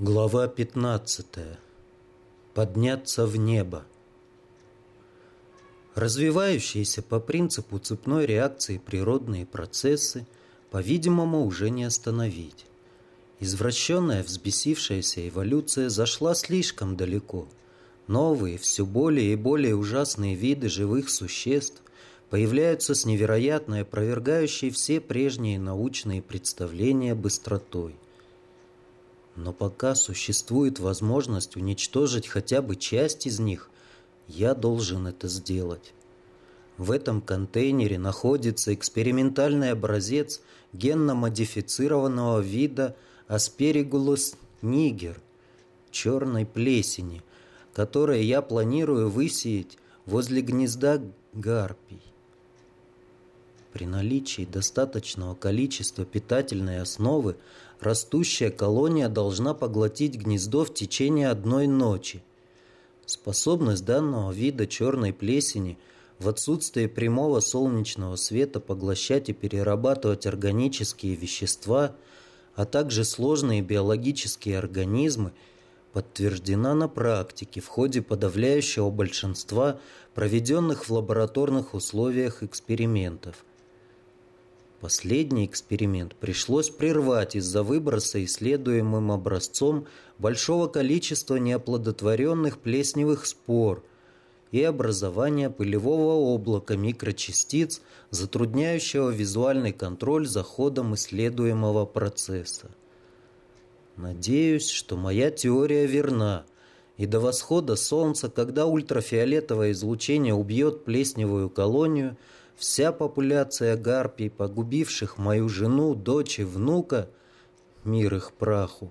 Глава 15. Подняться в небо. Развивающиеся по принципу цепной реакции природные процессы, по-видимому, уже не остановить. Извращенная, взбесившаяся эволюция зашла слишком далеко. Новые, все более и более ужасные виды живых существ появляются с невероятной, опровергающей все прежние научные представления быстротой – но пока существует возможность уничтожить хотя бы часть из них, я должен это сделать. В этом контейнере находится экспериментальный образец генно-модифицированного вида Aspergillus niger, черной плесени, которое я планирую высеять возле гнезда гарпий. При наличии достаточного количества питательной основы растущая колония должна поглотить гнездо в течение одной ночи. Способность данного вида черной плесени в отсутствие прямого солнечного света поглощать и перерабатывать органические вещества, а также сложные биологические организмы подтверждена на практике в ходе подавляющего большинства проведенных в лабораторных условиях экспериментов. Последний эксперимент пришлось прервать из-за выброса исследуемым образцом большого количества неоплодотворенных плесневых спор и образования пылевого облака микрочастиц, затрудняющего визуальный контроль за ходом исследуемого процесса. Надеюсь, что моя теория верна, и до восхода солнца, когда ультрафиолетовое излучение убьет плесневую колонию – Вся популяция гарпий, погубивших мою жену, дочь и внука, мир их праху,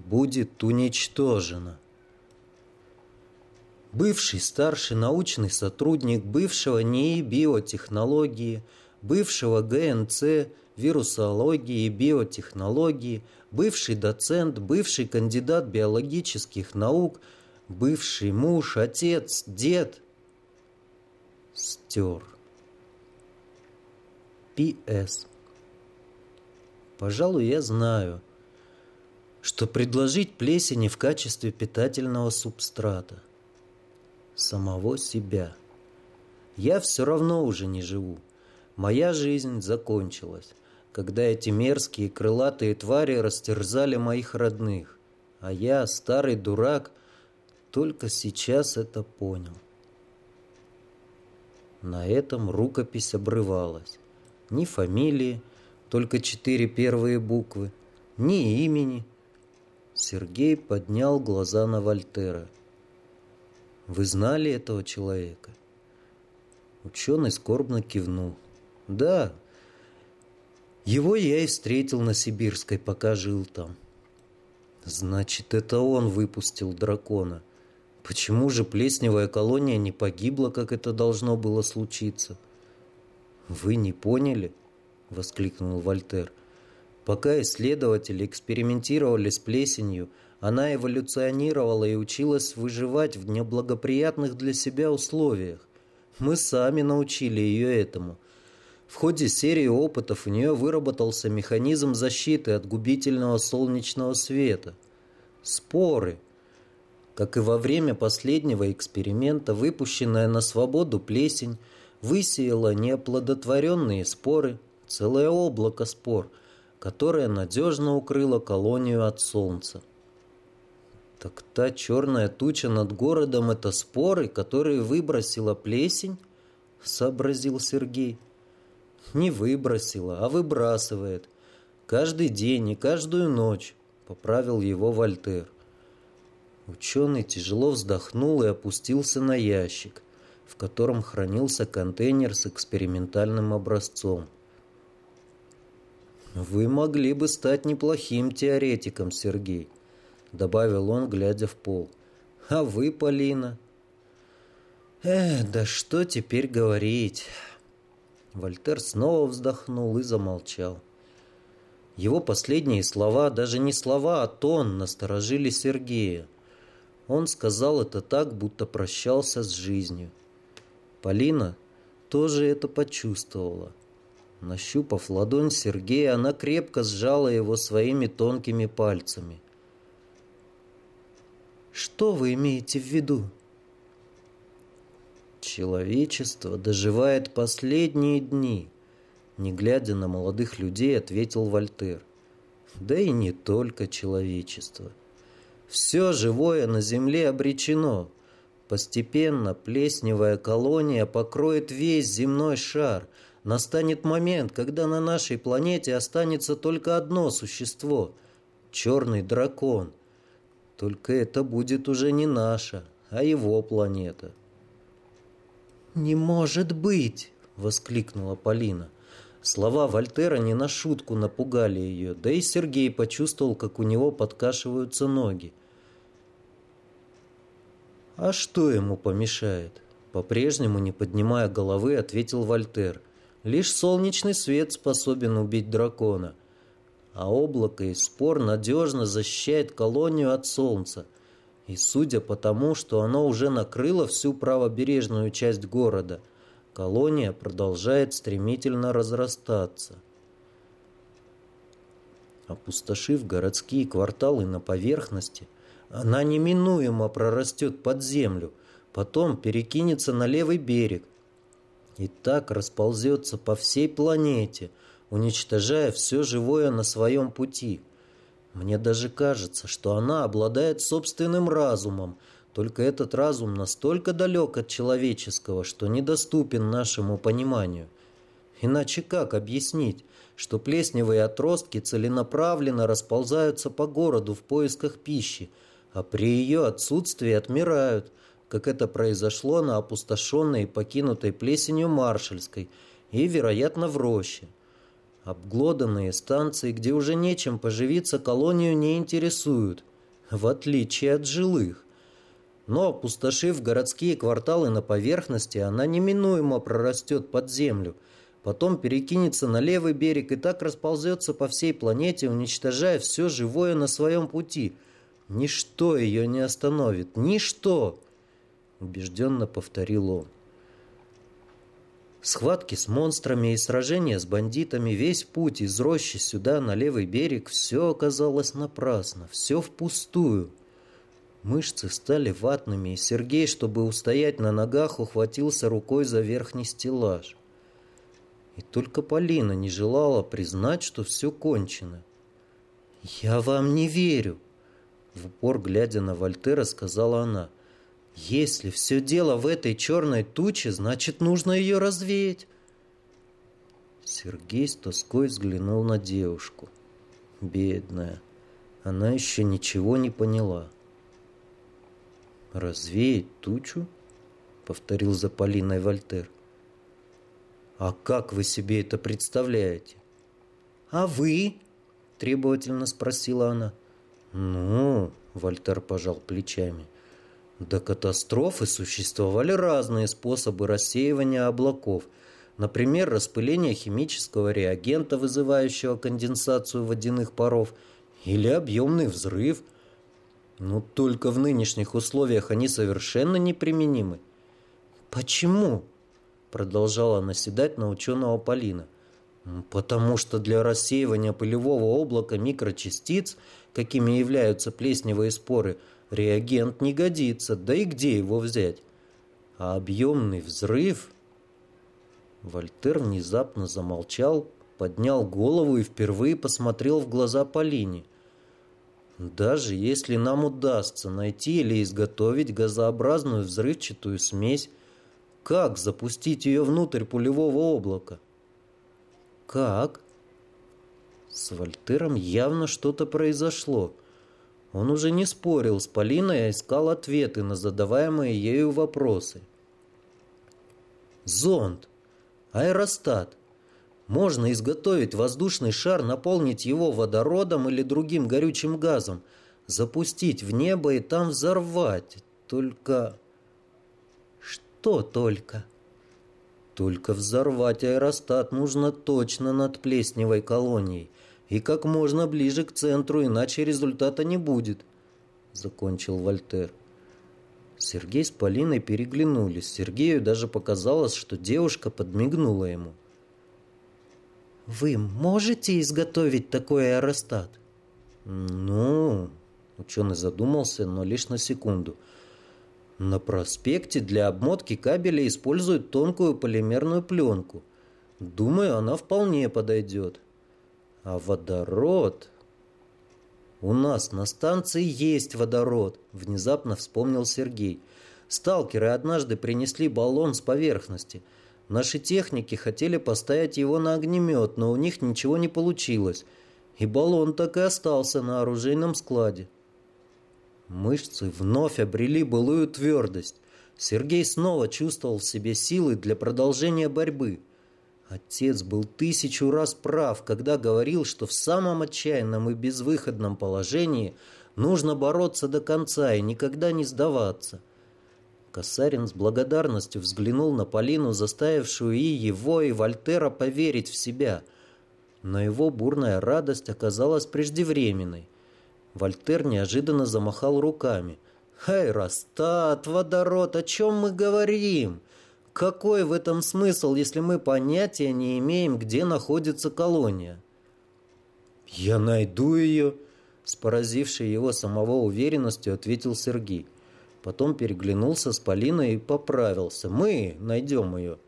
будет уничтожена. Бывший старший научный сотрудник бывшего НИИ биотехнологии, бывшего ГНЦ вирусологии и биотехнологии, бывший доцент, бывший кандидат биологических наук, бывший муж, отец, дед стер. П.С. Пожалуй, я знаю, что предложить плесени в качестве питательного субстрата. Самого себя. Я все равно уже не живу. Моя жизнь закончилась, когда эти мерзкие крылатые твари растерзали моих родных, а я, старый дурак, только сейчас это понял. На этом рукопись обрывалась ни фамилии, только четыре первые буквы, ни имени. Сергей поднял глаза на Вольтера. «Вы знали этого человека?» Ученый скорбно кивнул. «Да, его я и встретил на Сибирской, пока жил там». «Значит, это он выпустил дракона. Почему же плесневая колония не погибла, как это должно было случиться?» «Вы не поняли?» — воскликнул Вольтер. «Пока исследователи экспериментировали с плесенью, она эволюционировала и училась выживать в неблагоприятных для себя условиях. Мы сами научили ее этому. В ходе серии опытов у нее выработался механизм защиты от губительного солнечного света. Споры. Как и во время последнего эксперимента, выпущенная на свободу плесень – высеяло неоплодотворенные споры, целое облако спор, которое надежно укрыло колонию от солнца. Так та черная туча над городом — это споры, которые выбросила плесень? — сообразил Сергей. Не выбросила, а выбрасывает. Каждый день и каждую ночь, — поправил его Вольтер. Ученый тяжело вздохнул и опустился на ящик в котором хранился контейнер с экспериментальным образцом. «Вы могли бы стать неплохим теоретиком, Сергей», — добавил он, глядя в пол. «А вы, Полина?» «Эх, да что теперь говорить?» Вольтер снова вздохнул и замолчал. Его последние слова, даже не слова, а тон, насторожили Сергея. Он сказал это так, будто прощался с жизнью. Полина тоже это почувствовала. Нащупав ладонь Сергея, она крепко сжала его своими тонкими пальцами. Что вы имеете в виду? Человечество доживает последние дни, не глядя на молодых людей, ответил Вольтер. Да и не только человечество. Все живое на Земле обречено. Постепенно плесневая колония покроет весь земной шар. Настанет момент, когда на нашей планете останется только одно существо — черный дракон. Только это будет уже не наша, а его планета. «Не может быть!» — воскликнула Полина. Слова Вольтера не на шутку напугали ее, да и Сергей почувствовал, как у него подкашиваются ноги. «А что ему помешает?» По-прежнему, не поднимая головы, ответил Вольтер. «Лишь солнечный свет способен убить дракона, а облако и спор надежно защищает колонию от солнца. И судя по тому, что оно уже накрыло всю правобережную часть города, колония продолжает стремительно разрастаться. Опустошив городские кварталы на поверхности, она неминуемо прорастет под землю, потом перекинется на левый берег и так расползется по всей планете, уничтожая все живое на своем пути – мне даже кажется, что она обладает собственным разумом, только этот разум настолько далек от человеческого, что недоступен нашему пониманию. Иначе как объяснить, что плесневые отростки целенаправленно расползаются по городу в поисках пищи, а при ее отсутствии отмирают, как это произошло на опустошенной и покинутой плесенью Маршальской и, вероятно, в роще. Обглоданные станции, где уже нечем поживиться, колонию не интересуют, в отличие от жилых. Но, опустошив городские кварталы на поверхности, она неминуемо прорастет под землю, потом перекинется на левый берег и так расползется по всей планете, уничтожая все живое на своем пути. Ничто ее не остановит, ничто, убежденно повторил он. Схватки с монстрами и сражения с бандитами, весь путь из рощи сюда, на левый берег, все оказалось напрасно, все впустую. Мышцы стали ватными, и Сергей, чтобы устоять на ногах, ухватился рукой за верхний стеллаж. И только Полина не желала признать, что все кончено. «Я вам не верю», — в упор глядя на Вольтера, сказала она. Если все дело в этой черной туче, значит, нужно ее развеять. Сергей с тоской взглянул на девушку. Бедная. Она еще ничего не поняла. «Развеять тучу?» — повторил за Полиной Вольтер. «А как вы себе это представляете?» «А вы?» — требовательно спросила она. «Ну...» — Вольтер пожал плечами — до катастрофы существовали разные способы рассеивания облаков. Например, распыление химического реагента, вызывающего конденсацию водяных паров, или объемный взрыв. Но только в нынешних условиях они совершенно неприменимы. «Почему?» – продолжала наседать на ученого Полина. «Потому что для рассеивания пылевого облака микрочастиц, какими являются плесневые споры – реагент не годится, да и где его взять? А объемный взрыв... Вольтер внезапно замолчал, поднял голову и впервые посмотрел в глаза Полине. Даже если нам удастся найти или изготовить газообразную взрывчатую смесь, как запустить ее внутрь пулевого облака? Как? С Вольтером явно что-то произошло. Он уже не спорил с Полиной, а искал ответы на задаваемые ею вопросы. Зонд. Аэростат. Можно изготовить воздушный шар, наполнить его водородом или другим горючим газом, запустить в небо и там взорвать. Только... Что только? Только взорвать аэростат нужно точно над плесневой колонией и как можно ближе к центру, иначе результата не будет», — закончил Вольтер. Сергей с Полиной переглянулись. Сергею даже показалось, что девушка подмигнула ему. «Вы можете изготовить такой аэростат?» «Ну...» Ученый задумался, но лишь на секунду. На проспекте для обмотки кабеля используют тонкую полимерную пленку. Думаю, она вполне подойдет. А водород... «У нас на станции есть водород», — внезапно вспомнил Сергей. «Сталкеры однажды принесли баллон с поверхности. Наши техники хотели поставить его на огнемет, но у них ничего не получилось. И баллон так и остался на оружейном складе». Мышцы вновь обрели былую твердость. Сергей снова чувствовал в себе силы для продолжения борьбы. Отец был тысячу раз прав, когда говорил, что в самом отчаянном и безвыходном положении нужно бороться до конца и никогда не сдаваться. Косарин с благодарностью взглянул на Полину, заставившую и его, и Вольтера поверить в себя. Но его бурная радость оказалась преждевременной. Вольтер неожиданно замахал руками. «Хайростат, водород, о чем мы говорим?» Какой в этом смысл, если мы понятия не имеем, где находится колония? «Я найду ее», — с поразившей его самого уверенностью ответил Сергей. Потом переглянулся с Полиной и поправился. «Мы найдем ее».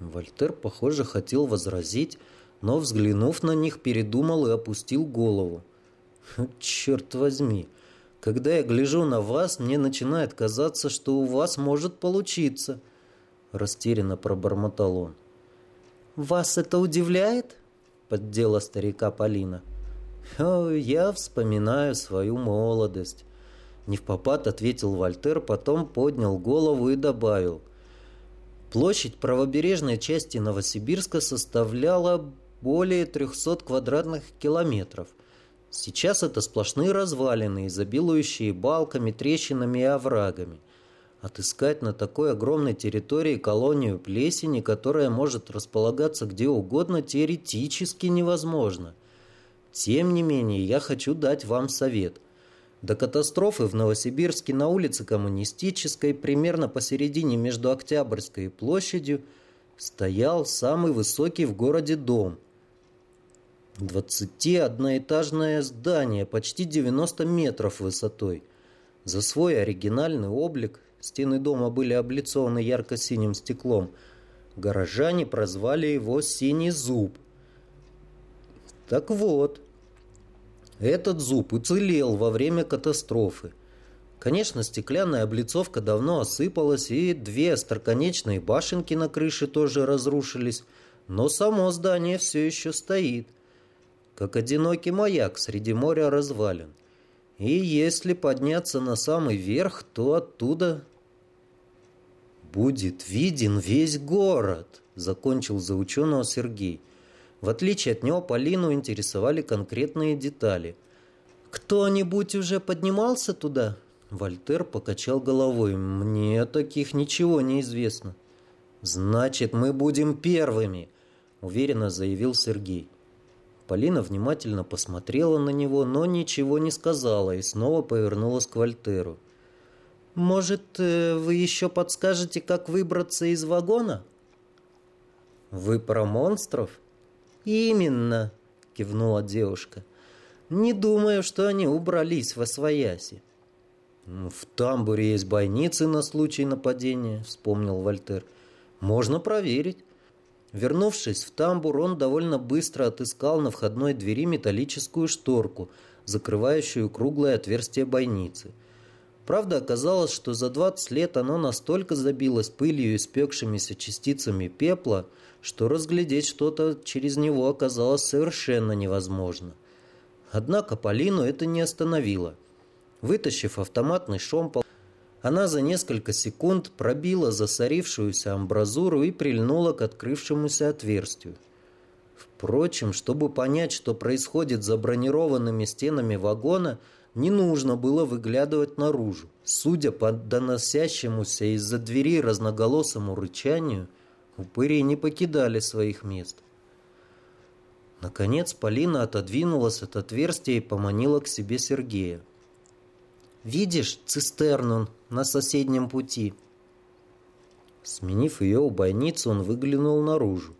Вольтер, похоже, хотел возразить, но, взглянув на них, передумал и опустил голову. «Черт возьми!» Когда я гляжу на вас, мне начинает казаться, что у вас может получиться. Растерянно пробормотал он. Вас это удивляет? Поддела старика Полина. О, я вспоминаю свою молодость. Не в попад ответил Вольтер, потом поднял голову и добавил. Площадь правобережной части Новосибирска составляла более 300 квадратных километров – Сейчас это сплошные развалины, изобилующие балками, трещинами и оврагами. Отыскать на такой огромной территории колонию плесени, которая может располагаться где угодно, теоретически невозможно. Тем не менее, я хочу дать вам совет. До катастрофы в Новосибирске на улице Коммунистической, примерно посередине между Октябрьской и площадью, стоял самый высокий в городе дом, Двадцатиодноэтажное здание, почти 90 метров высотой. За свой оригинальный облик стены дома были облицованы ярко-синим стеклом. Горожане прозвали его «Синий зуб». Так вот, этот зуб уцелел во время катастрофы. Конечно, стеклянная облицовка давно осыпалась, и две остроконечные башенки на крыше тоже разрушились, но само здание все еще стоит – как одинокий маяк среди моря развалин. И если подняться на самый верх, то оттуда будет виден весь город, закончил за ученого Сергей. В отличие от него Полину интересовали конкретные детали. «Кто-нибудь уже поднимался туда?» Вольтер покачал головой. «Мне таких ничего не известно». «Значит, мы будем первыми», — уверенно заявил Сергей. Полина внимательно посмотрела на него, но ничего не сказала и снова повернулась к Вольтеру. «Может, э, вы еще подскажете, как выбраться из вагона?» «Вы про монстров?» «Именно», — кивнула девушка. «Не думаю, что они убрались во свояси». «В тамбуре есть бойницы на случай нападения», — вспомнил Вольтер. «Можно проверить». Вернувшись в тамбур, он довольно быстро отыскал на входной двери металлическую шторку, закрывающую круглое отверстие бойницы. Правда, оказалось, что за 20 лет оно настолько забилось пылью и спекшимися частицами пепла, что разглядеть что-то через него оказалось совершенно невозможно. Однако Полину это не остановило. Вытащив автоматный шомпол, она за несколько секунд пробила засорившуюся амбразуру и прильнула к открывшемуся отверстию. Впрочем, чтобы понять, что происходит за бронированными стенами вагона, не нужно было выглядывать наружу. Судя по доносящемуся из-за двери разноголосому рычанию, упыри не покидали своих мест. Наконец Полина отодвинулась от отверстия и поманила к себе Сергея. «Видишь цистерну на соседнем пути?» Сменив ее у бойницы, он выглянул наружу.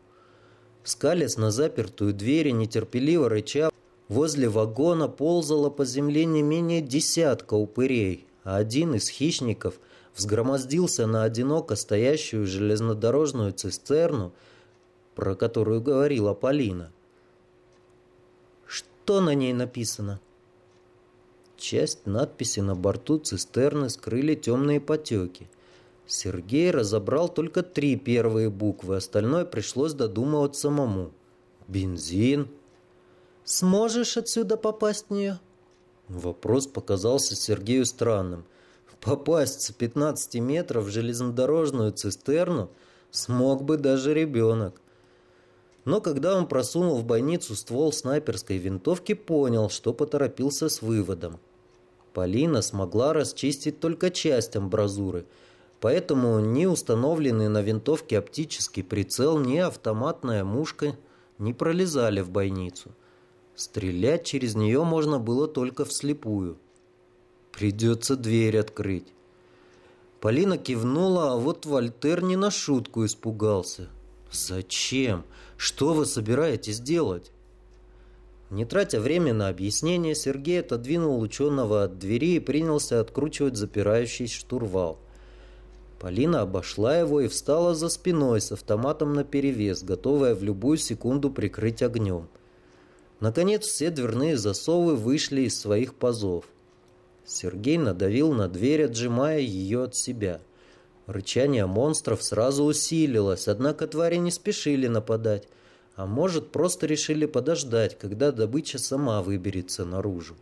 Скалясь на запертую дверь и нетерпеливо рыча, Возле вагона ползало по земле не менее десятка упырей, а один из хищников взгромоздился на одиноко стоящую железнодорожную цистерну, про которую говорила Полина. Что на ней написано? Часть надписи на борту цистерны скрыли темные потеки. Сергей разобрал только три первые буквы, остальное пришлось додумывать самому. Бензин. «Сможешь отсюда попасть в нее?» Вопрос показался Сергею странным. Попасть с 15 метров в железнодорожную цистерну смог бы даже ребенок. Но когда он просунул в бойницу ствол снайперской винтовки, понял, что поторопился с выводом. Полина смогла расчистить только часть амбразуры, поэтому ни установленный на винтовке оптический прицел, ни автоматная мушка не пролезали в бойницу. Стрелять через нее можно было только вслепую. Придется дверь открыть. Полина кивнула, а вот Вольтер не на шутку испугался. «Зачем? Что вы собираетесь делать?» Не тратя время на объяснение, Сергей отодвинул ученого от двери и принялся откручивать запирающий штурвал. Полина обошла его и встала за спиной с автоматом наперевес, готовая в любую секунду прикрыть огнем. Наконец все дверные засовы вышли из своих пазов. Сергей надавил на дверь, отжимая ее от себя. Рычание монстров сразу усилилось, однако твари не спешили нападать. А может, просто решили подождать, когда добыча сама выберется наружу.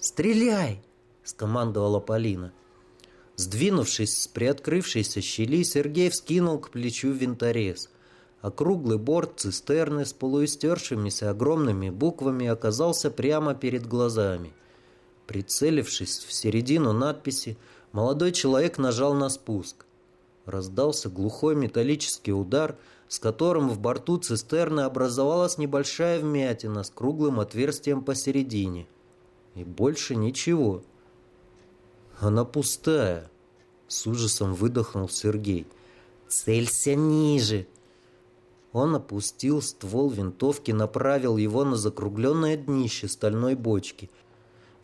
«Стреляй!» — скомандовала Полина. Сдвинувшись с приоткрывшейся щели, Сергей вскинул к плечу винторез. Округлый борт цистерны с полуистершимися огромными буквами оказался прямо перед глазами. Прицелившись в середину надписи, молодой человек нажал на спуск. Раздался глухой металлический удар — с которым в борту цистерны образовалась небольшая вмятина с круглым отверстием посередине. И больше ничего. Она пустая. С ужасом выдохнул Сергей. «Целься ниже!» Он опустил ствол винтовки, направил его на закругленное днище стальной бочки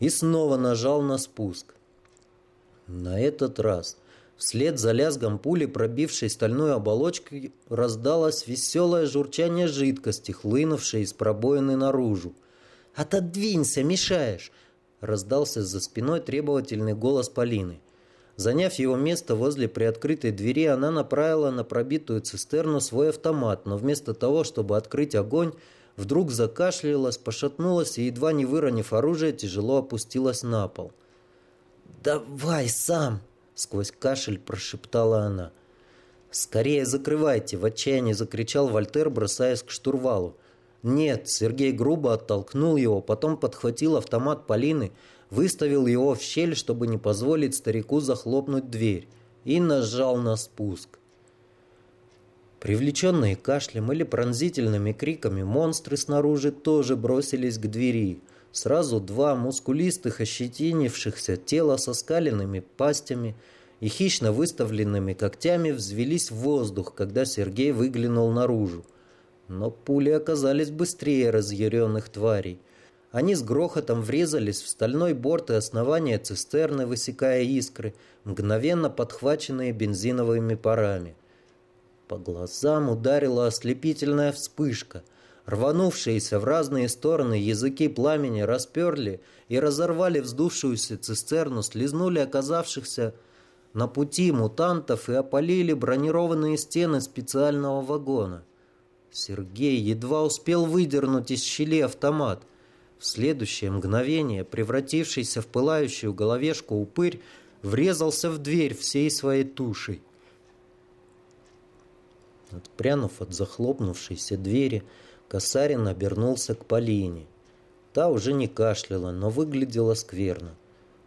и снова нажал на спуск. На этот раз – Вслед за лязгом пули, пробившей стальную оболочку, раздалось веселое журчание жидкости, хлынувшей из пробоины наружу. «Отодвинься, мешаешь!» — раздался за спиной требовательный голос Полины. Заняв его место возле приоткрытой двери, она направила на пробитую цистерну свой автомат, но вместо того, чтобы открыть огонь, вдруг закашлялась, пошатнулась и, едва не выронив оружие, тяжело опустилась на пол. «Давай сам!» Сквозь кашель прошептала она. «Скорее закрывайте!» – в отчаянии закричал Вольтер, бросаясь к штурвалу. «Нет!» – Сергей грубо оттолкнул его, потом подхватил автомат Полины, выставил его в щель, чтобы не позволить старику захлопнуть дверь, и нажал на спуск. Привлеченные кашлем или пронзительными криками, монстры снаружи тоже бросились к двери – Сразу два мускулистых, ощетинившихся тела со скаленными пастями и хищно выставленными когтями взвелись в воздух, когда Сергей выглянул наружу. Но пули оказались быстрее разъяренных тварей. Они с грохотом врезались в стальной борт и основание цистерны, высекая искры, мгновенно подхваченные бензиновыми парами. По глазам ударила ослепительная вспышка – Рванувшиеся в разные стороны языки пламени расперли и разорвали вздувшуюся цистерну, слезнули оказавшихся на пути мутантов и опалили бронированные стены специального вагона. Сергей едва успел выдернуть из щели автомат. В следующее мгновение, превратившийся в пылающую головешку упырь, врезался в дверь всей своей тушей. Отпрянув от захлопнувшейся двери, Касарин обернулся к Полине. Та уже не кашляла, но выглядела скверно.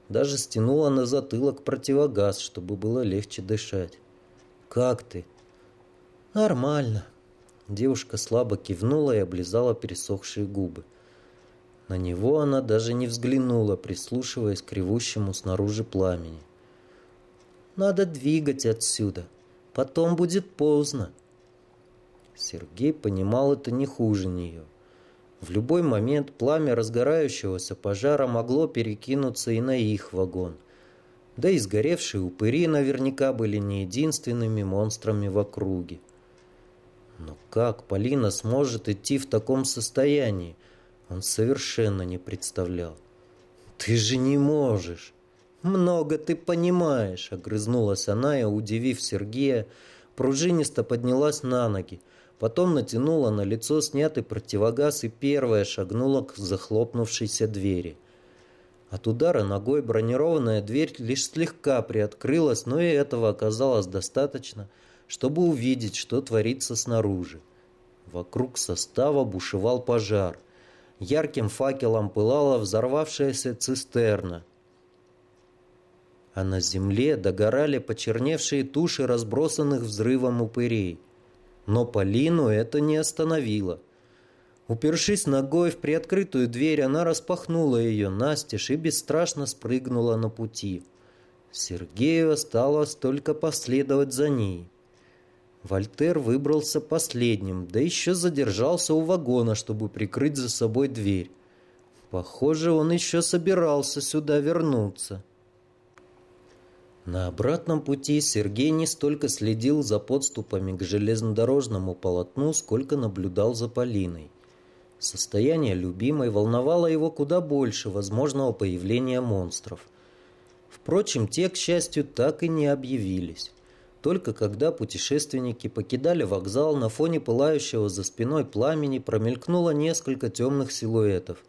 Даже стянула на затылок противогаз, чтобы было легче дышать. «Как ты?» «Нормально». Девушка слабо кивнула и облизала пересохшие губы. На него она даже не взглянула, прислушиваясь к ревущему снаружи пламени. «Надо двигать отсюда. Потом будет поздно». Сергей понимал это не хуже нее. В любой момент пламя разгорающегося пожара могло перекинуться и на их вагон. Да и сгоревшие упыри наверняка были не единственными монстрами в округе. Но как Полина сможет идти в таком состоянии, он совершенно не представлял. «Ты же не можешь!» «Много ты понимаешь!» — огрызнулась она и, удивив Сергея, пружинисто поднялась на ноги, Потом натянула на лицо снятый противогаз и первая шагнула к захлопнувшейся двери. От удара ногой бронированная дверь лишь слегка приоткрылась, но и этого оказалось достаточно, чтобы увидеть, что творится снаружи. Вокруг состава бушевал пожар. Ярким факелом пылала взорвавшаяся цистерна. А на земле догорали почерневшие туши разбросанных взрывом упырей – но Полину это не остановило. Упершись ногой в приоткрытую дверь, она распахнула ее настежь и бесстрашно спрыгнула на пути. Сергею осталось только последовать за ней. Вольтер выбрался последним, да еще задержался у вагона, чтобы прикрыть за собой дверь. Похоже, он еще собирался сюда вернуться. На обратном пути Сергей не столько следил за подступами к железнодорожному полотну, сколько наблюдал за Полиной. Состояние любимой волновало его куда больше возможного появления монстров. Впрочем, те, к счастью, так и не объявились. Только когда путешественники покидали вокзал, на фоне пылающего за спиной пламени промелькнуло несколько темных силуэтов.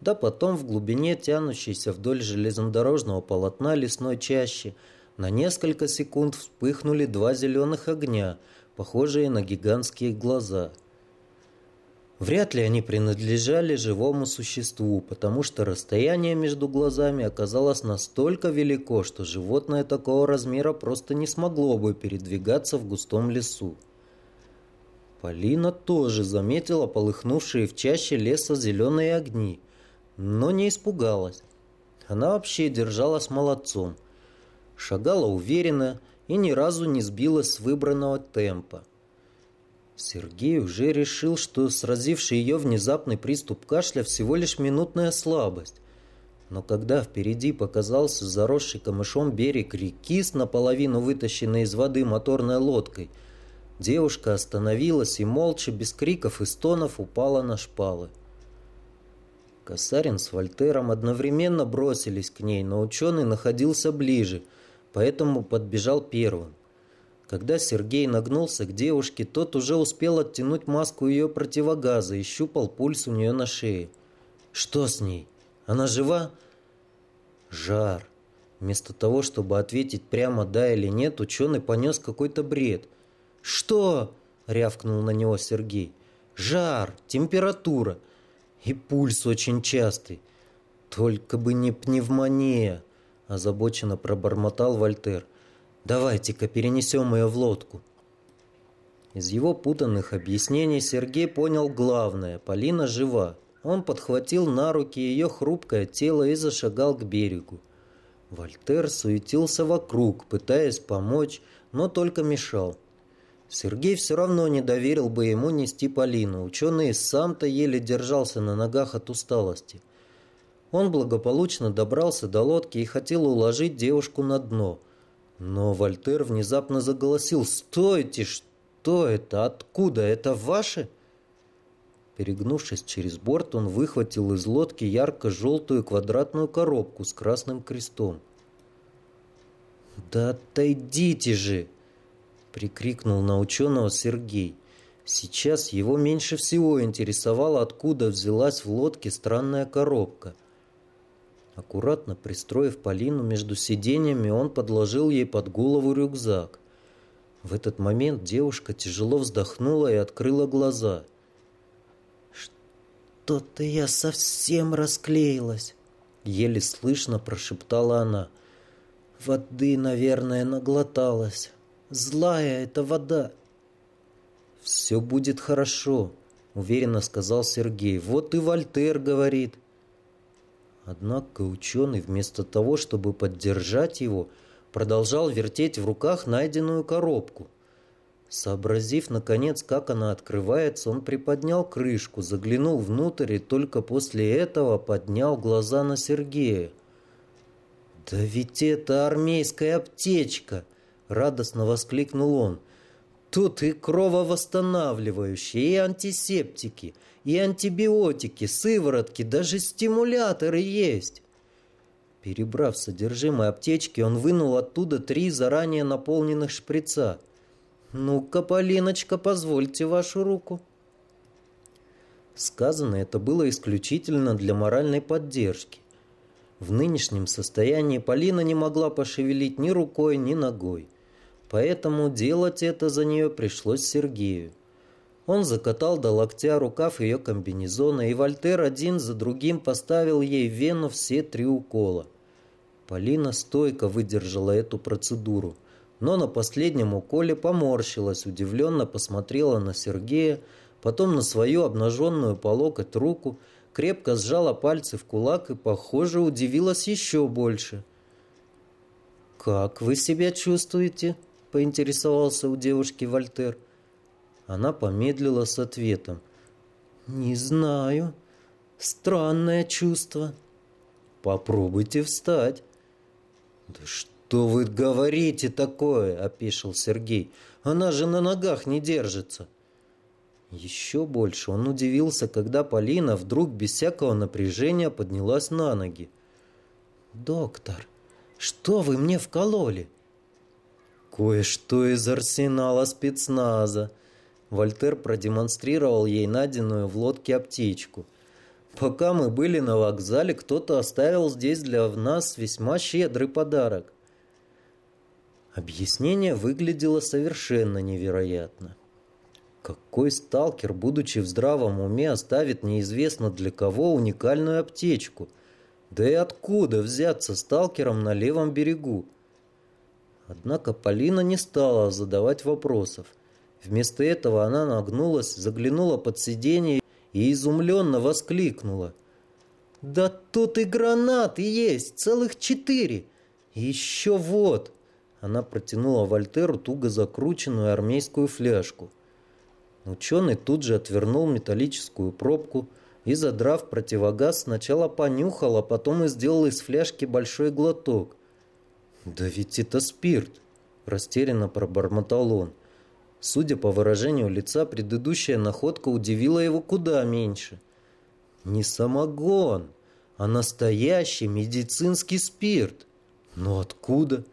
Да потом в глубине тянущейся вдоль железнодорожного полотна лесной чащи на несколько секунд вспыхнули два зеленых огня, похожие на гигантские глаза. Вряд ли они принадлежали живому существу, потому что расстояние между глазами оказалось настолько велико, что животное такого размера просто не смогло бы передвигаться в густом лесу. Полина тоже заметила полыхнувшие в чаще леса зеленые огни – но не испугалась. Она вообще держалась молодцом. Шагала уверенно и ни разу не сбилась с выбранного темпа. Сергей уже решил, что сразивший ее внезапный приступ кашля всего лишь минутная слабость. Но когда впереди показался заросший камышом берег реки с наполовину вытащенной из воды моторной лодкой, девушка остановилась и молча, без криков и стонов, упала на шпалы. Касарин с Вольтером одновременно бросились к ней, но ученый находился ближе, поэтому подбежал первым. Когда Сергей нагнулся к девушке, тот уже успел оттянуть маску ее противогаза и щупал пульс у нее на шее. «Что с ней? Она жива?» «Жар». Вместо того, чтобы ответить прямо «да» или «нет», ученый понес какой-то бред. «Что?» — рявкнул на него Сергей. «Жар, температура. И пульс очень частый. Только бы не пневмония, озабоченно пробормотал Вольтер. Давайте-ка перенесем ее в лодку. Из его путанных объяснений Сергей понял главное. Полина жива. Он подхватил на руки ее хрупкое тело и зашагал к берегу. Вольтер суетился вокруг, пытаясь помочь, но только мешал. Сергей все равно не доверил бы ему нести Полину. Ученый сам-то еле держался на ногах от усталости. Он благополучно добрался до лодки и хотел уложить девушку на дно. Но Вольтер внезапно заголосил «Стойте! Что это? Откуда? Это ваше?» Перегнувшись через борт, он выхватил из лодки ярко-желтую квадратную коробку с красным крестом. «Да отойдите же!» прикрикнул на ученого Сергей. Сейчас его меньше всего интересовало, откуда взялась в лодке странная коробка. Аккуратно пристроив Полину между сиденьями, он подложил ей под голову рюкзак. В этот момент девушка тяжело вздохнула и открыла глаза. «Что-то я совсем расклеилась», — еле слышно прошептала она. «Воды, наверное, наглоталась». Злая эта вода. Все будет хорошо, уверенно сказал Сергей. Вот и Вольтер говорит. Однако ученый вместо того, чтобы поддержать его, продолжал вертеть в руках найденную коробку. Сообразив, наконец, как она открывается, он приподнял крышку, заглянул внутрь и только после этого поднял глаза на Сергея. «Да ведь это армейская аптечка!» — радостно воскликнул он. «Тут и крововосстанавливающие, и антисептики, и антибиотики, сыворотки, даже стимуляторы есть!» Перебрав содержимое аптечки, он вынул оттуда три заранее наполненных шприца — «Ну-ка, Полиночка, позвольте вашу руку». Сказано это было исключительно для моральной поддержки. В нынешнем состоянии Полина не могла пошевелить ни рукой, ни ногой. Поэтому делать это за нее пришлось Сергею. Он закатал до локтя рукав ее комбинезона, и Вольтер один за другим поставил ей в вену все три укола. Полина стойко выдержала эту процедуру но на последнем уколе поморщилась, удивленно посмотрела на Сергея, потом на свою обнаженную по локоть руку, крепко сжала пальцы в кулак и, похоже, удивилась еще больше. «Как вы себя чувствуете?» – поинтересовался у девушки Вольтер. Она помедлила с ответом. «Не знаю. Странное чувство». «Попробуйте встать». «Да что?» «Что вы говорите такое?» – опешил Сергей. «Она же на ногах не держится». Еще больше он удивился, когда Полина вдруг без всякого напряжения поднялась на ноги. «Доктор, что вы мне вкололи?» «Кое-что из арсенала спецназа». Вольтер продемонстрировал ей найденную в лодке аптечку. «Пока мы были на вокзале, кто-то оставил здесь для нас весьма щедрый подарок. Объяснение выглядело совершенно невероятно. Какой сталкер, будучи в здравом уме, оставит неизвестно для кого уникальную аптечку? Да и откуда взяться сталкером на левом берегу? Однако Полина не стала задавать вопросов. Вместо этого она нагнулась, заглянула под сиденье и изумленно воскликнула. «Да тут и гранаты есть, целых четыре! Еще вот!» Она протянула Вольтеру туго закрученную армейскую фляжку. Ученый тут же отвернул металлическую пробку и, задрав противогаз, сначала понюхал, а потом и сделал из фляжки большой глоток. «Да ведь это спирт!» – растерянно пробормотал он. Судя по выражению лица, предыдущая находка удивила его куда меньше. «Не самогон, а настоящий медицинский спирт. Но откуда?»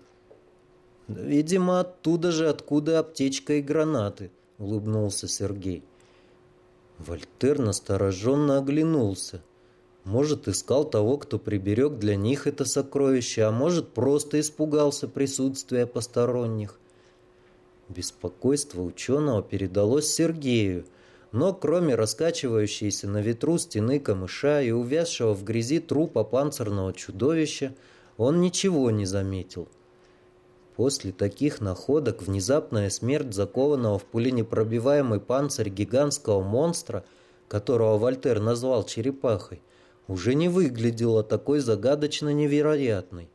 «Видимо, оттуда же, откуда аптечка и гранаты», — улыбнулся Сергей. Вольтер настороженно оглянулся. Может, искал того, кто приберег для них это сокровище, а может, просто испугался присутствия посторонних. Беспокойство ученого передалось Сергею, но кроме раскачивающейся на ветру стены камыша и увязшего в грязи трупа панцирного чудовища, он ничего не заметил. — После таких находок внезапная смерть закованного в пуленепробиваемый панцирь гигантского монстра, которого Вольтер назвал черепахой, уже не выглядела такой загадочно невероятной.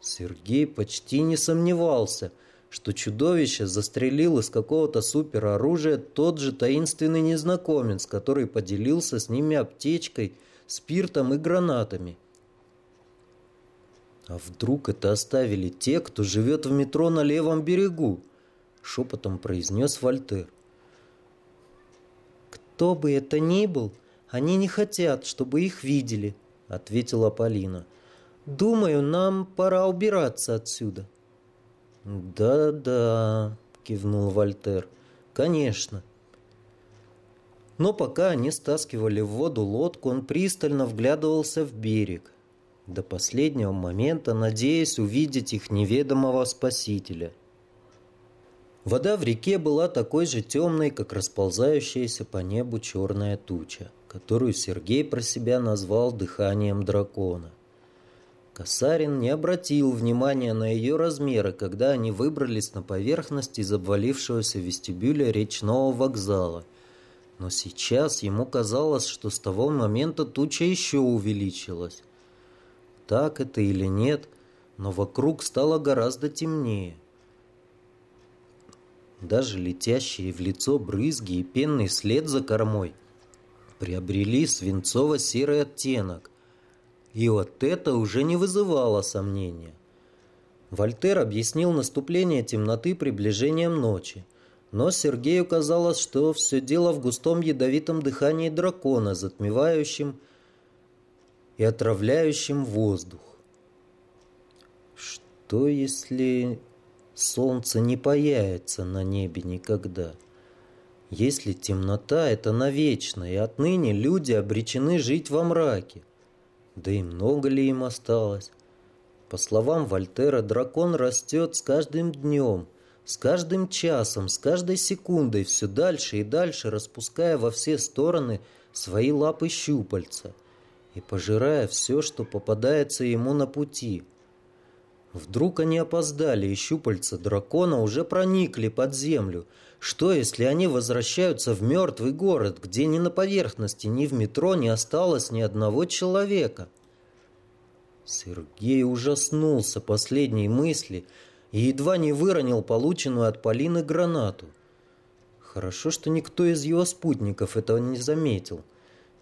Сергей почти не сомневался, что чудовище застрелил из какого-то супероружия тот же таинственный незнакомец, который поделился с ними аптечкой, спиртом и гранатами. А вдруг это оставили те, кто живет в метро на левом берегу? Шепотом произнес Вольтер. Кто бы это ни был, они не хотят, чтобы их видели, ответила Полина. Думаю, нам пора убираться отсюда. Да-да, кивнул Вольтер. Конечно. Но пока они стаскивали в воду лодку, он пристально вглядывался в берег до последнего момента надеясь увидеть их неведомого спасителя. Вода в реке была такой же темной, как расползающаяся по небу черная туча, которую Сергей про себя назвал дыханием дракона. Касарин не обратил внимания на ее размеры, когда они выбрались на поверхность из обвалившегося вестибюля речного вокзала. Но сейчас ему казалось, что с того момента туча еще увеличилась так это или нет, но вокруг стало гораздо темнее. Даже летящие в лицо брызги и пенный след за кормой приобрели свинцово-серый оттенок. И вот это уже не вызывало сомнения. Вольтер объяснил наступление темноты приближением ночи. Но Сергею казалось, что все дело в густом ядовитом дыхании дракона, затмевающем и отравляющем воздух. Что если солнце не появится на небе никогда? Если темнота — это навечно, и отныне люди обречены жить во мраке. Да и много ли им осталось? По словам Вольтера, дракон растет с каждым днем, с каждым часом, с каждой секундой, все дальше и дальше, распуская во все стороны свои лапы щупальца и пожирая все, что попадается ему на пути. Вдруг они опоздали, и щупальца дракона уже проникли под землю. Что, если они возвращаются в мертвый город, где ни на поверхности, ни в метро не осталось ни одного человека? — Сергей ужаснулся последней мысли и едва не выронил полученную от Полины гранату. Хорошо, что никто из его спутников этого не заметил.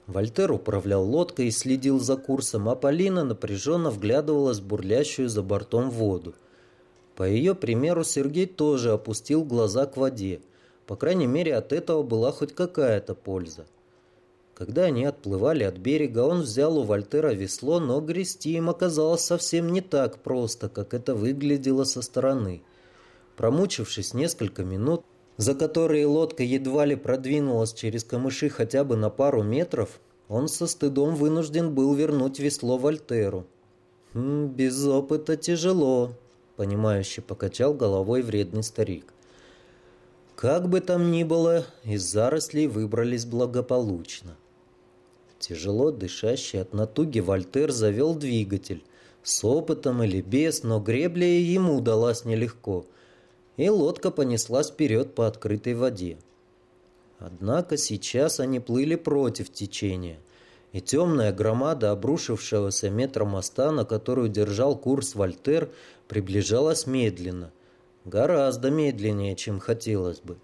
Вольтер управлял лодкой и следил за курсом, а Полина напряженно вглядывалась в бурлящую за бортом воду. По ее примеру Сергей тоже опустил глаза к воде. По крайней мере, от этого была хоть какая-то польза. Когда они отплывали от берега, он взял у Вольтера весло, но грести им оказалось совсем не так просто, как это выглядело со стороны. Промучившись несколько минут, за которые лодка едва ли продвинулась через камыши хотя бы на пару метров, он со стыдом вынужден был вернуть весло Вольтеру. «Хм, «Без опыта тяжело», — понимающе покачал головой вредный старик. Как бы там ни было, из зарослей выбрались благополучно. Тяжело дышащий от натуги Вольтер завел двигатель. С опытом или без, но гребля ему удалась нелегко. И лодка понеслась вперед по открытой воде. Однако сейчас они плыли против течения. И темная громада обрушившегося метра моста, на которую держал курс Вольтер, приближалась медленно. Гораздо медленнее, чем хотелось бы.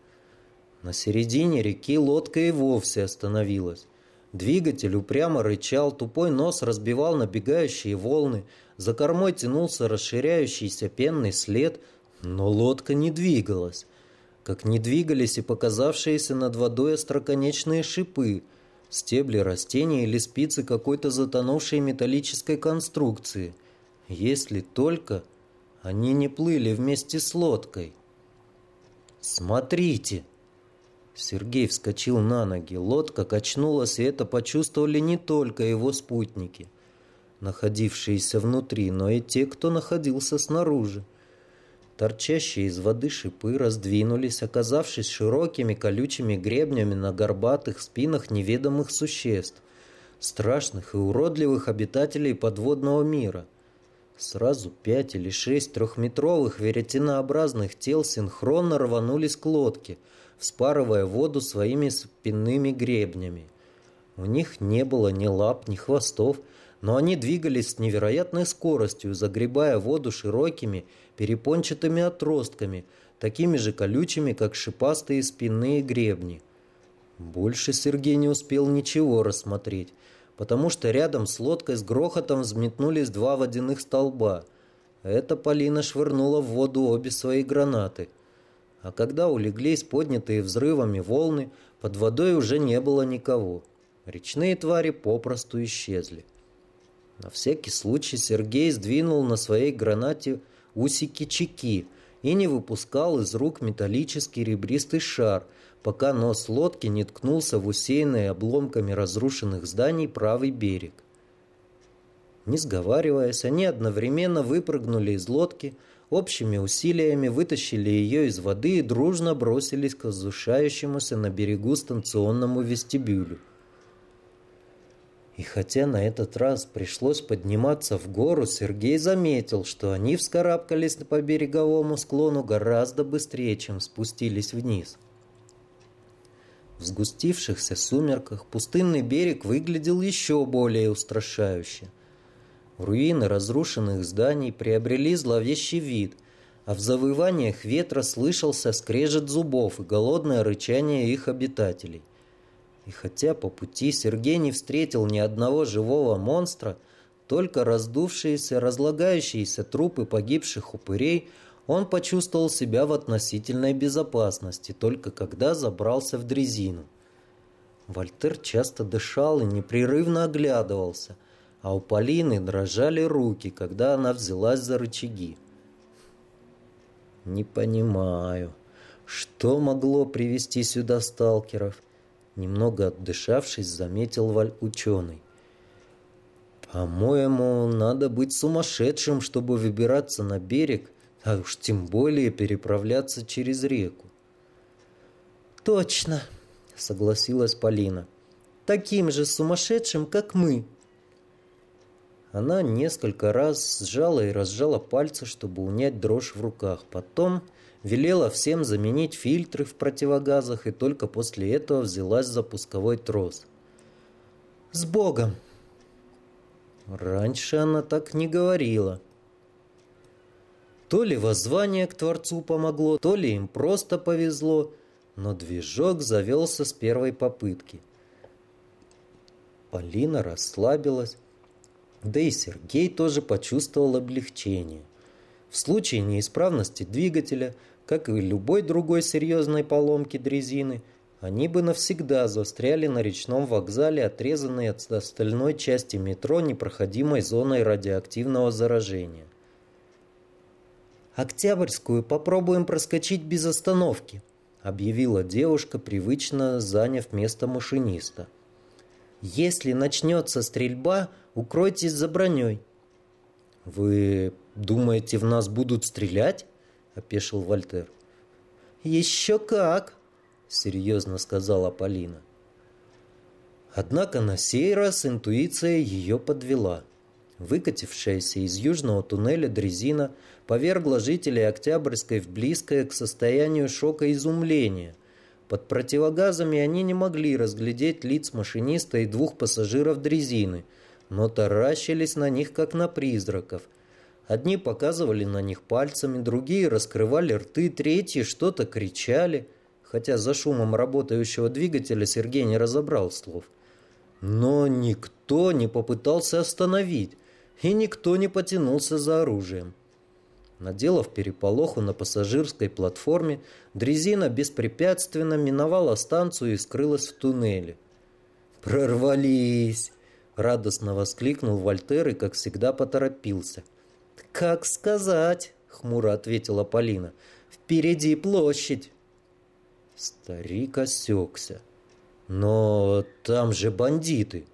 На середине реки лодка и вовсе остановилась. Двигатель упрямо рычал, тупой нос разбивал набегающие волны, за кормой тянулся расширяющийся пенный след, но лодка не двигалась. Как не двигались и показавшиеся над водой остроконечные шипы, стебли растений или спицы какой-то затонувшей металлической конструкции. Если только они не плыли вместе с лодкой. «Смотрите!» Сергей вскочил на ноги. Лодка качнулась, и это почувствовали не только его спутники, находившиеся внутри, но и те, кто находился снаружи. Торчащие из воды шипы раздвинулись, оказавшись широкими колючими гребнями на горбатых спинах неведомых существ, страшных и уродливых обитателей подводного мира. Сразу пять или шесть трехметровых веретенообразных тел синхронно рванулись к лодке – вспарывая воду своими спинными гребнями. У них не было ни лап, ни хвостов, но они двигались с невероятной скоростью, загребая воду широкими перепончатыми отростками, такими же колючими, как шипастые спинные гребни. Больше Сергей не успел ничего рассмотреть, потому что рядом с лодкой с грохотом взметнулись два водяных столба. Это Полина швырнула в воду обе свои гранаты – а когда улеглись поднятые взрывами волны, под водой уже не было никого. Речные твари попросту исчезли. На всякий случай Сергей сдвинул на своей гранате усики чеки и не выпускал из рук металлический ребристый шар, пока нос лодки не ткнулся в усеянный обломками разрушенных зданий правый берег. Не сговариваясь, они одновременно выпрыгнули из лодки – общими усилиями вытащили ее из воды и дружно бросились к возвышающемуся на берегу станционному вестибюлю. И хотя на этот раз пришлось подниматься в гору, Сергей заметил, что они вскарабкались по береговому склону гораздо быстрее, чем спустились вниз. В сгустившихся сумерках пустынный берег выглядел еще более устрашающе – Руины разрушенных зданий приобрели зловещий вид, а в завываниях ветра слышался скрежет зубов и голодное рычание их обитателей. И хотя по пути Сергей не встретил ни одного живого монстра, только раздувшиеся, разлагающиеся трупы погибших упырей, он почувствовал себя в относительной безопасности, только когда забрался в дрезину. Вольтер часто дышал и непрерывно оглядывался, а у Полины дрожали руки, когда она взялась за рычаги. «Не понимаю, что могло привести сюда сталкеров?» Немного отдышавшись, заметил Валь ученый. «По-моему, надо быть сумасшедшим, чтобы выбираться на берег, а уж тем более переправляться через реку». «Точно!» — согласилась Полина. «Таким же сумасшедшим, как мы!» Она несколько раз сжала и разжала пальцы, чтобы унять дрожь в руках. Потом велела всем заменить фильтры в противогазах и только после этого взялась за пусковой трос. «С Богом!» Раньше она так не говорила. То ли воззвание к Творцу помогло, то ли им просто повезло, но движок завелся с первой попытки. Полина расслабилась, да и Сергей тоже почувствовал облегчение. В случае неисправности двигателя, как и любой другой серьезной поломки дрезины, они бы навсегда застряли на речном вокзале, отрезанной от остальной части метро непроходимой зоной радиоактивного заражения. «Октябрьскую попробуем проскочить без остановки», объявила девушка, привычно заняв место машиниста. «Если начнется стрельба, укройтесь за броней». «Вы думаете, в нас будут стрелять?» – опешил Вольтер. «Еще как!» – серьезно сказала Полина. Однако на сей раз интуиция ее подвела. Выкатившаяся из южного туннеля дрезина повергла жителей Октябрьской в близкое к состоянию шока изумления. Под противогазами они не могли разглядеть лиц машиниста и двух пассажиров дрезины, но таращились на них, как на призраков. Одни показывали на них пальцами, другие раскрывали рты, третьи что-то кричали, хотя за шумом работающего двигателя Сергей не разобрал слов. Но никто не попытался остановить, и никто не потянулся за оружием. Наделав переполоху на пассажирской платформе, дрезина беспрепятственно миновала станцию и скрылась в туннеле. «Прорвались!» — радостно воскликнул Вольтер и, как всегда, поторопился. «Как сказать?» — хмуро ответила Полина. «Впереди площадь!» Старик осекся. «Но там же бандиты!»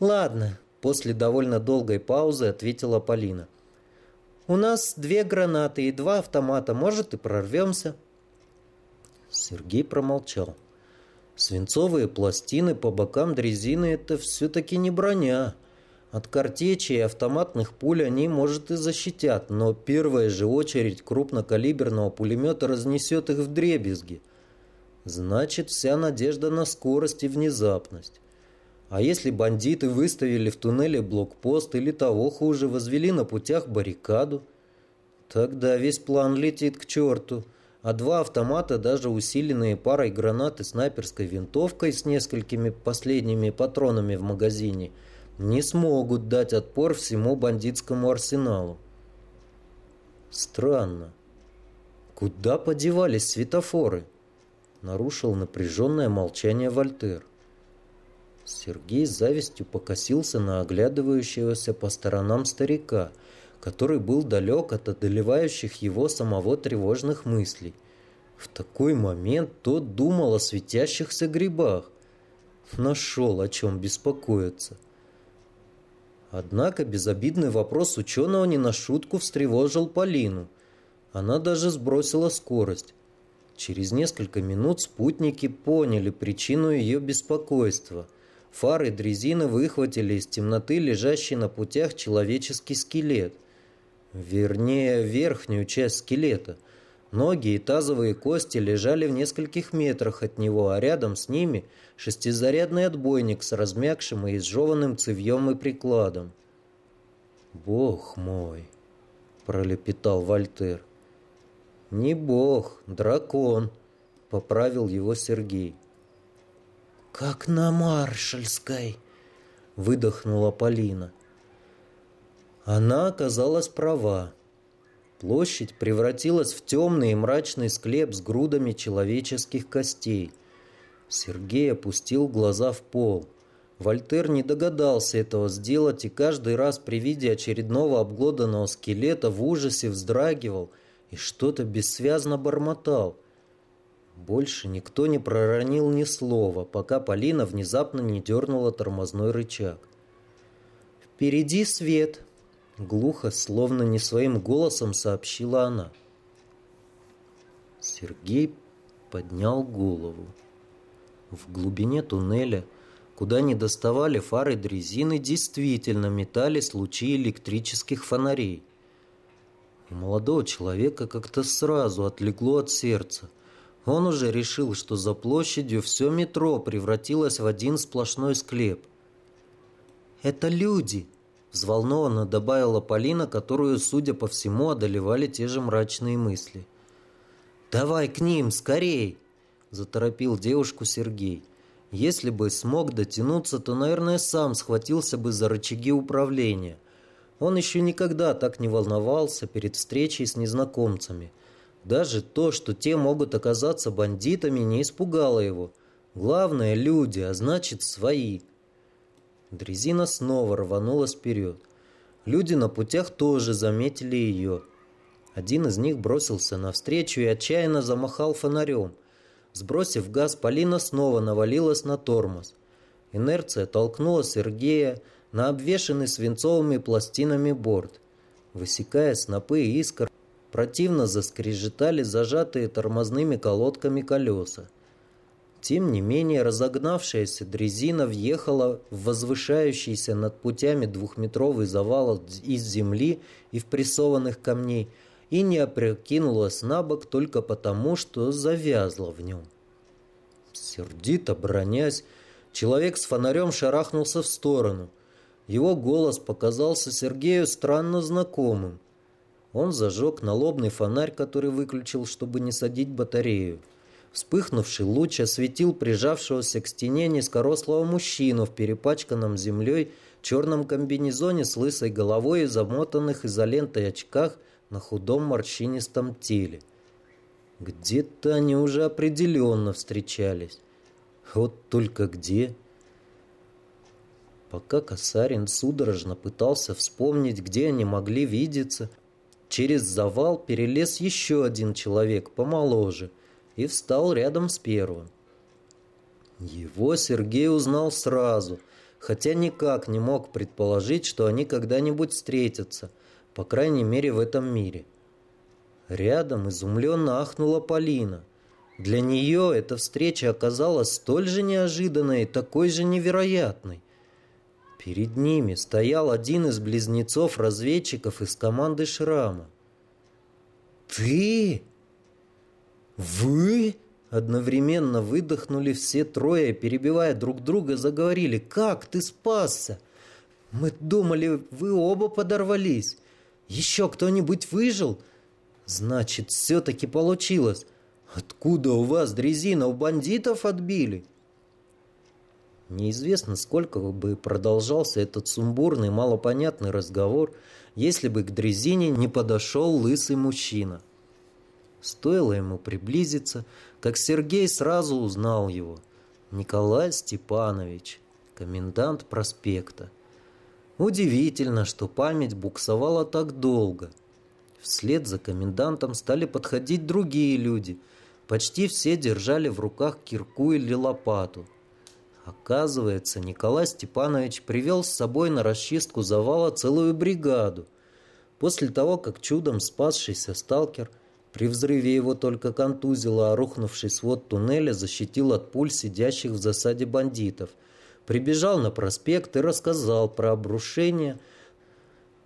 «Ладно», — после довольно долгой паузы ответила Полина. У нас две гранаты и два автомата. Может, и прорвемся. Сергей промолчал. Свинцовые пластины по бокам дрезины – это все-таки не броня. От картечи и автоматных пуль они, может, и защитят, но первая же очередь крупнокалиберного пулемета разнесет их в дребезги. Значит, вся надежда на скорость и внезапность. А если бандиты выставили в туннеле блокпост или того хуже, возвели на путях баррикаду, тогда весь план летит к черту. А два автомата, даже усиленные парой гранат и снайперской винтовкой с несколькими последними патронами в магазине, не смогут дать отпор всему бандитскому арсеналу. Странно. Куда подевались светофоры? Нарушил напряженное молчание Вольтер. Сергей с завистью покосился на оглядывающегося по сторонам старика, который был далек от одолевающих его самого тревожных мыслей. В такой момент тот думал о светящихся грибах. Нашел, о чем беспокоиться. Однако безобидный вопрос ученого не на шутку встревожил Полину. Она даже сбросила скорость. Через несколько минут спутники поняли причину ее беспокойства – Фары дрезины выхватили из темноты лежащий на путях человеческий скелет. Вернее, верхнюю часть скелета. Ноги и тазовые кости лежали в нескольких метрах от него, а рядом с ними шестизарядный отбойник с размягшим и изжеванным цевьем и прикладом. Бог мой! — пролепетал Вольтер. «Не бог, дракон», — поправил его Сергей. «Как на Маршальской», — выдохнула Полина. Она оказалась права. Площадь превратилась в темный и мрачный склеп с грудами человеческих костей. Сергей опустил глаза в пол. Вольтер не догадался этого сделать и каждый раз при виде очередного обглоданного скелета в ужасе вздрагивал и что-то бессвязно бормотал. Больше никто не проронил ни слова, пока Полина внезапно не дернула тормозной рычаг. «Впереди свет!» — глухо, словно не своим голосом сообщила она. Сергей поднял голову. В глубине туннеля Куда не доставали фары дрезины, действительно метались лучи электрических фонарей. У молодого человека как-то сразу отлегло от сердца. Он уже решил, что за площадью все метро превратилось в один сплошной склеп. «Это люди!» – взволнованно добавила Полина, которую, судя по всему, одолевали те же мрачные мысли. «Давай к ним, скорей!» – заторопил девушку Сергей. Если бы смог дотянуться, то, наверное, сам схватился бы за рычаги управления. Он еще никогда так не волновался перед встречей с незнакомцами. Даже то, что те могут оказаться бандитами, не испугало его. Главное – люди, а значит – свои. Дрезина снова рванулась вперед. Люди на путях тоже заметили ее. Один из них бросился навстречу и отчаянно замахал фонарем – Сбросив газ, Полина снова навалилась на тормоз. Инерция толкнула Сергея на обвешанный свинцовыми пластинами борт. Высекая снопы искр, противно заскрежетали зажатые тормозными колодками колеса. Тем не менее, разогнавшаяся дрезина въехала в возвышающийся над путями двухметровый завал из земли и впрессованных камней – и не опрокинулась на бок только потому, что завязла в нем. Сердито бронясь, человек с фонарем шарахнулся в сторону. Его голос показался Сергею странно знакомым. Он зажег налобный фонарь, который выключил, чтобы не садить батарею. Вспыхнувший луч осветил прижавшегося к стене низкорослого мужчину в перепачканном землей черном комбинезоне с лысой головой и замотанных изолентой очках на худом морщинистом теле. Где-то они уже определенно встречались. Вот только где? Пока Касарин судорожно пытался вспомнить, где они могли видеться, через завал перелез еще один человек помоложе и встал рядом с первым. Его Сергей узнал сразу, хотя никак не мог предположить, что они когда-нибудь встретятся – по крайней мере в этом мире. Рядом изумленно ахнула Полина. Для нее эта встреча оказалась столь же неожиданной и такой же невероятной. Перед ними стоял один из близнецов-разведчиков из команды «Шрама». «Ты? Вы?» Одновременно выдохнули все трое, перебивая друг друга, заговорили. «Как ты спасся? Мы думали, вы оба подорвались. Еще кто-нибудь выжил? Значит, все-таки получилось. Откуда у вас дрезина у бандитов отбили? Неизвестно, сколько бы продолжался этот сумбурный, малопонятный разговор, если бы к дрезине не подошел лысый мужчина. Стоило ему приблизиться, как Сергей сразу узнал его. Николай Степанович, комендант проспекта. Удивительно, что память буксовала так долго. Вслед за комендантом стали подходить другие люди. Почти все держали в руках кирку или лопату. Оказывается, Николай Степанович привел с собой на расчистку завала целую бригаду. После того, как чудом спасшийся сталкер при взрыве его только контузило, а рухнувший свод туннеля защитил от пуль сидящих в засаде бандитов – Прибежал на проспект и рассказал про обрушение.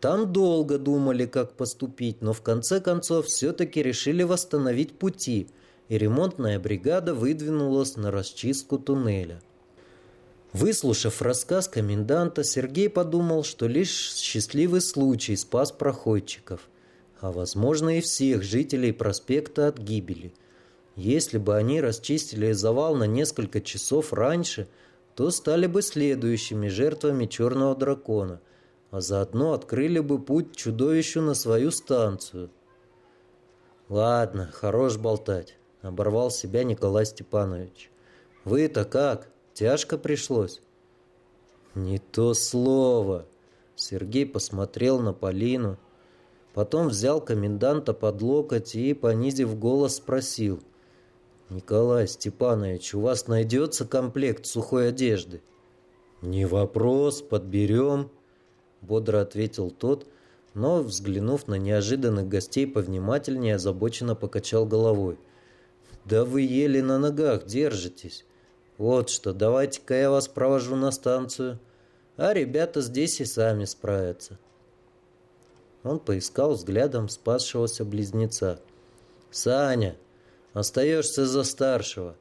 Там долго думали, как поступить, но в конце концов все-таки решили восстановить пути, и ремонтная бригада выдвинулась на расчистку туннеля. Выслушав рассказ коменданта, Сергей подумал, что лишь счастливый случай спас проходчиков. а возможно и всех жителей проспекта от гибели. Если бы они расчистили завал на несколько часов раньше, то стали бы следующими жертвами черного дракона, а заодно открыли бы путь чудовищу на свою станцию. «Ладно, хорош болтать», — оборвал себя Николай Степанович. «Вы-то как? Тяжко пришлось?» «Не то слово!» Сергей посмотрел на Полину, потом взял коменданта под локоть и, понизив голос, спросил. «Николай Степанович, у вас найдется комплект сухой одежды?» «Не вопрос, подберем», — бодро ответил тот, но, взглянув на неожиданных гостей повнимательнее, озабоченно покачал головой. «Да вы еле на ногах держитесь. Вот что, давайте-ка я вас провожу на станцию, а ребята здесь и сами справятся». Он поискал взглядом спасшегося близнеца. «Саня, остаешься за старшего».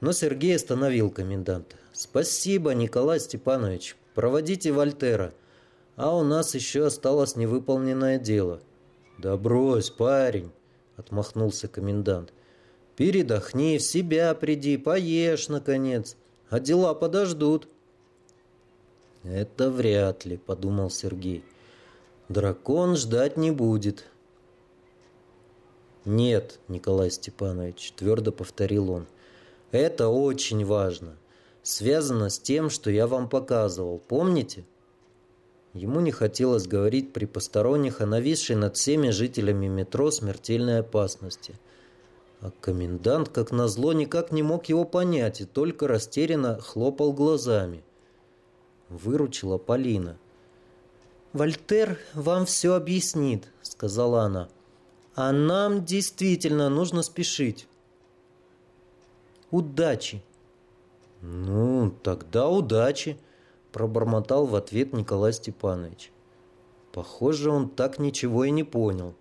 Но Сергей остановил коменданта. «Спасибо, Николай Степанович. Проводите Вольтера. А у нас еще осталось невыполненное дело». «Да брось, парень!» — отмахнулся комендант. «Передохни, в себя приди, поешь, наконец, а дела подождут». «Это вряд ли», — подумал Сергей. «Дракон ждать не будет». «Нет, Николай Степанович», — твердо повторил он. «Это очень важно. Связано с тем, что я вам показывал. Помните?» Ему не хотелось говорить при посторонних о нависшей над всеми жителями метро смертельной опасности. А комендант, как назло, никак не мог его понять и только растерянно хлопал глазами. Выручила Полина. «Вольтер вам все объяснит», — сказала она. «А нам действительно нужно спешить». «Удачи!» «Ну, тогда удачи!» пробормотал в ответ Николай Степанович. Похоже, он так ничего и не понял.